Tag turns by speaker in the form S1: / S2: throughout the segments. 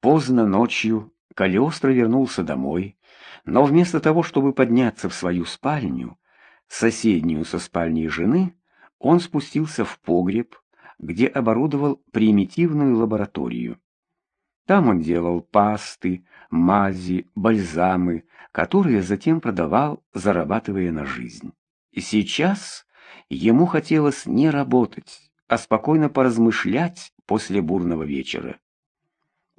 S1: Поздно ночью Калиостро вернулся домой, но вместо того, чтобы подняться в свою спальню, соседнюю со спальней жены, он спустился в погреб, где оборудовал примитивную лабораторию. Там он делал пасты, мази, бальзамы, которые затем продавал, зарабатывая на жизнь. И сейчас ему хотелось не работать, а спокойно поразмышлять после бурного вечера.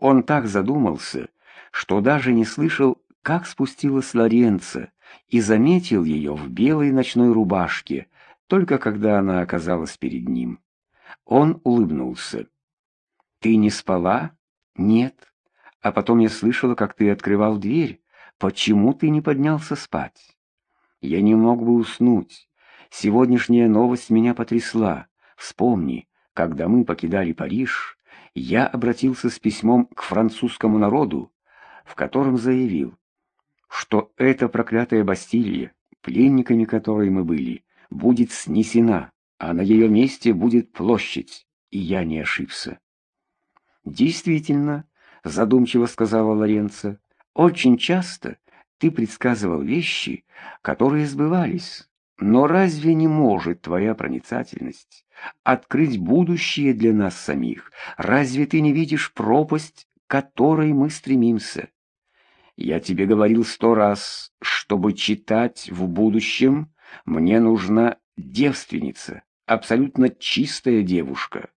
S1: Он так задумался, что даже не слышал, как спустилась Лоренца, и заметил ее в белой ночной рубашке, только когда она оказалась перед ним. Он улыбнулся. «Ты не спала?» «Нет. А потом я слышала, как ты открывал дверь. Почему ты не поднялся спать?» «Я не мог бы уснуть. Сегодняшняя новость меня потрясла. Вспомни, когда мы покидали Париж, я обратился с письмом к французскому народу, в котором заявил, что эта проклятая Бастилия, пленниками которой мы были, будет снесена, а на ее месте будет площадь, и я не ошибся. Действительно, задумчиво сказала Лоренцо, очень часто ты предсказывал вещи, которые сбывались. Но разве не может твоя проницательность открыть будущее для нас самих? Разве ты не видишь пропасть, к которой мы стремимся? Я тебе говорил сто раз, чтобы читать в будущем, мне нужна девственница, абсолютно чистая девушка.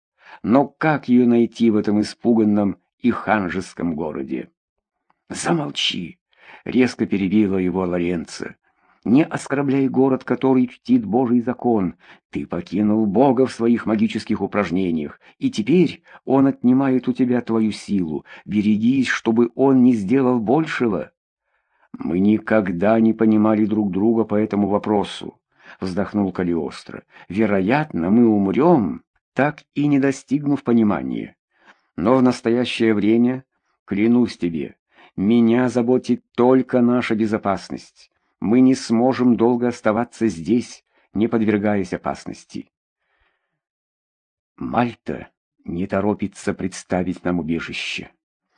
S1: Но как ее найти в этом испуганном и ханжеском городе? Замолчи, резко перебила его Лоренцо. Не оскорбляй город, который чтит Божий закон. Ты покинул Бога в своих магических упражнениях, и теперь он отнимает у тебя твою силу. Берегись, чтобы он не сделал большего. Мы никогда не понимали друг друга по этому вопросу, вздохнул Калиостро. Вероятно, мы умрем, так и не достигнув понимания. Но в настоящее время, клянусь тебе, меня заботит только наша безопасность мы не сможем долго оставаться здесь, не подвергаясь опасности. Мальта не торопится представить нам убежище.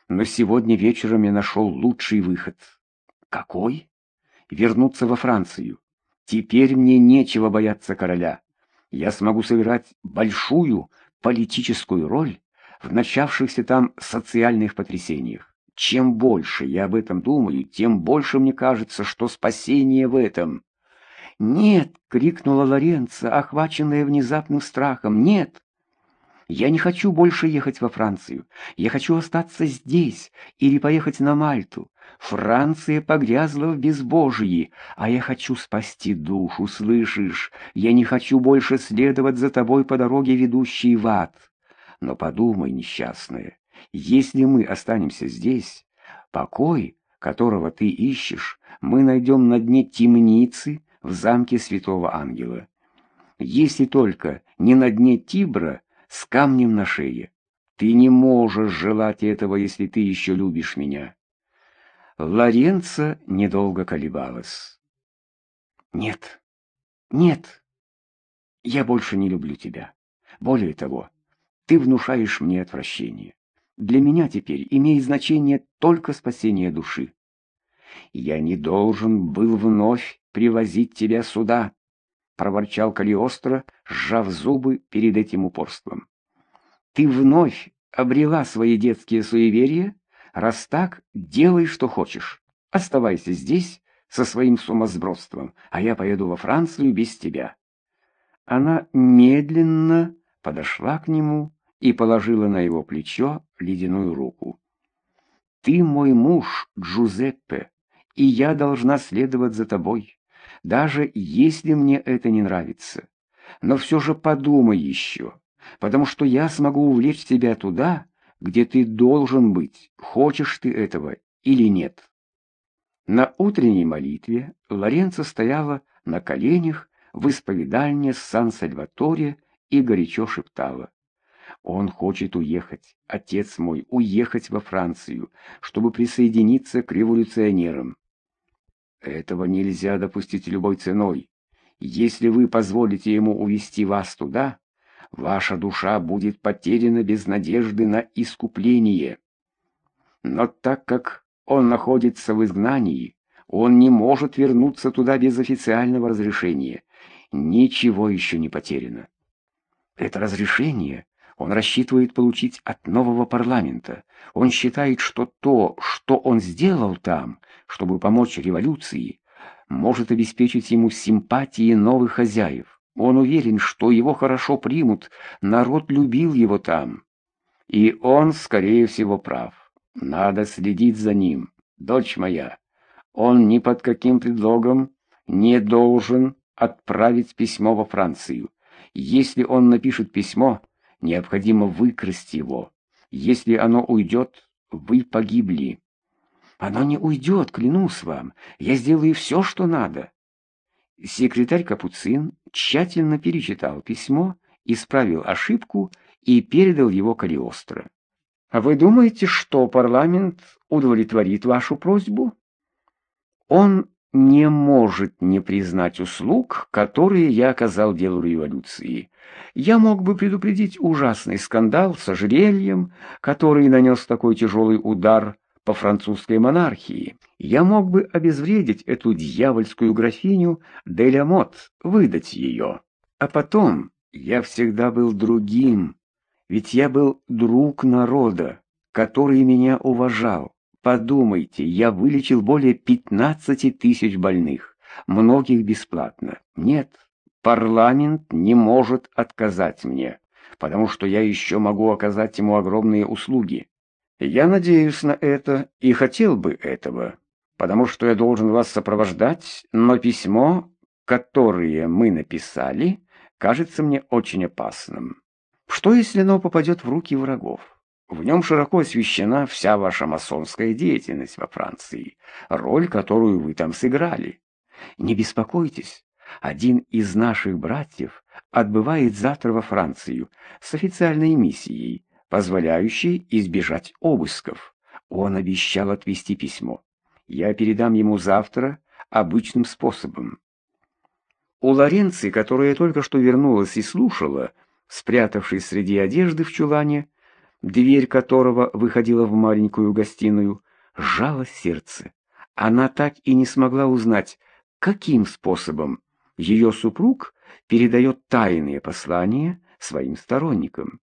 S1: Но сегодня вечером я нашел лучший выход. Какой? Вернуться во Францию. Теперь мне нечего бояться короля. Я смогу сыграть большую политическую роль в начавшихся там социальных потрясениях. Чем больше я об этом думаю, тем больше мне кажется, что спасение в этом. «Нет!» — крикнула Лоренца, охваченная внезапным страхом. «Нет! Я не хочу больше ехать во Францию. Я хочу остаться здесь или поехать на Мальту. Франция погрязла в безбожии, а я хочу спасти душу, слышишь? Я не хочу больше следовать за тобой по дороге, ведущей в ад. Но подумай, несчастная, если мы останемся здесь, покой, которого ты ищешь, мы найдем на дне темницы в замке Святого Ангела. Если только не на дне Тибра с камнем на шее. Ты не можешь желать этого, если ты еще любишь меня. Лоренца недолго колебалась. Нет, нет, я больше не люблю тебя. Более того, ты внушаешь мне отвращение. Для меня теперь имеет значение только спасение души. Я не должен был вновь привозить тебя сюда, проворчал Калиостро, сжав зубы перед этим упорством. Ты вновь обрела свои детские суеверия? Раз так, делай, что хочешь. Оставайся здесь со своим сумасбродством, а я поеду во Францию без тебя. Она медленно подошла к нему и положила на его плечо ледяную руку. «Ты мой муж, Джузеппе, и я должна следовать за тобой, даже если мне это не нравится. Но все же подумай еще, потому что я смогу увлечь тебя туда, где ты должен быть, хочешь ты этого или нет». На утренней молитве Лоренцо стояла на коленях в исповедальне Сан-Сальваторе и горячо шептала. Он хочет уехать, отец мой, уехать во Францию, чтобы присоединиться к революционерам. Этого нельзя допустить любой ценой. Если вы позволите ему увести вас туда, ваша душа будет потеряна без надежды на искупление. Но так как он находится в изгнании, он не может вернуться туда без официального разрешения. Ничего еще не потеряно. Это разрешение он рассчитывает получить от нового парламента. Он считает, что то, что он сделал там, чтобы помочь революции, может обеспечить ему симпатии новых хозяев. Он уверен, что его хорошо примут, народ любил его там. И он, скорее всего, прав. Надо следить за ним, дочь моя. Он ни под каким предлогом не должен отправить письмо во Францию. Если он напишет письмо, необходимо выкрасть его. Если оно уйдет, вы погибли. Оно не уйдет, клянусь вам. Я сделаю все, что надо. Секретарь Капуцин тщательно перечитал письмо, исправил ошибку и передал его Калиостро. «А вы думаете, что парламент удовлетворит вашу просьбу?» «Он не может не признать услуг, которые я оказал делу революции. Я мог бы предупредить ужасный скандал с ожерельем, который нанес такой тяжелый удар по французской монархии. Я мог бы обезвредить эту дьявольскую графиню Делямот, выдать ее. А потом я всегда был другим, ведь я был друг народа, который меня уважал. Подумайте, я вылечил более 15 тысяч больных, многих бесплатно. Нет, парламент не может отказать мне, потому что я еще могу оказать ему огромные услуги. Я надеюсь на это и хотел бы этого, потому что я должен вас сопровождать, но письмо, которое мы написали, кажется мне очень опасным. Что, если оно попадет в руки врагов? В нем широко освещена вся ваша масонская деятельность во Франции, роль, которую вы там сыграли. Не беспокойтесь, один из наших братьев отбывает завтра во Францию с официальной миссией, позволяющей избежать обысков. Он обещал отвезти письмо. Я передам ему завтра обычным способом. У Лоренции, которая только что вернулась и слушала, спрятавшись среди одежды в чулане, дверь которого выходила в маленькую гостиную, сжало сердце. Она так и не смогла узнать, каким способом ее супруг передает тайные послания своим сторонникам.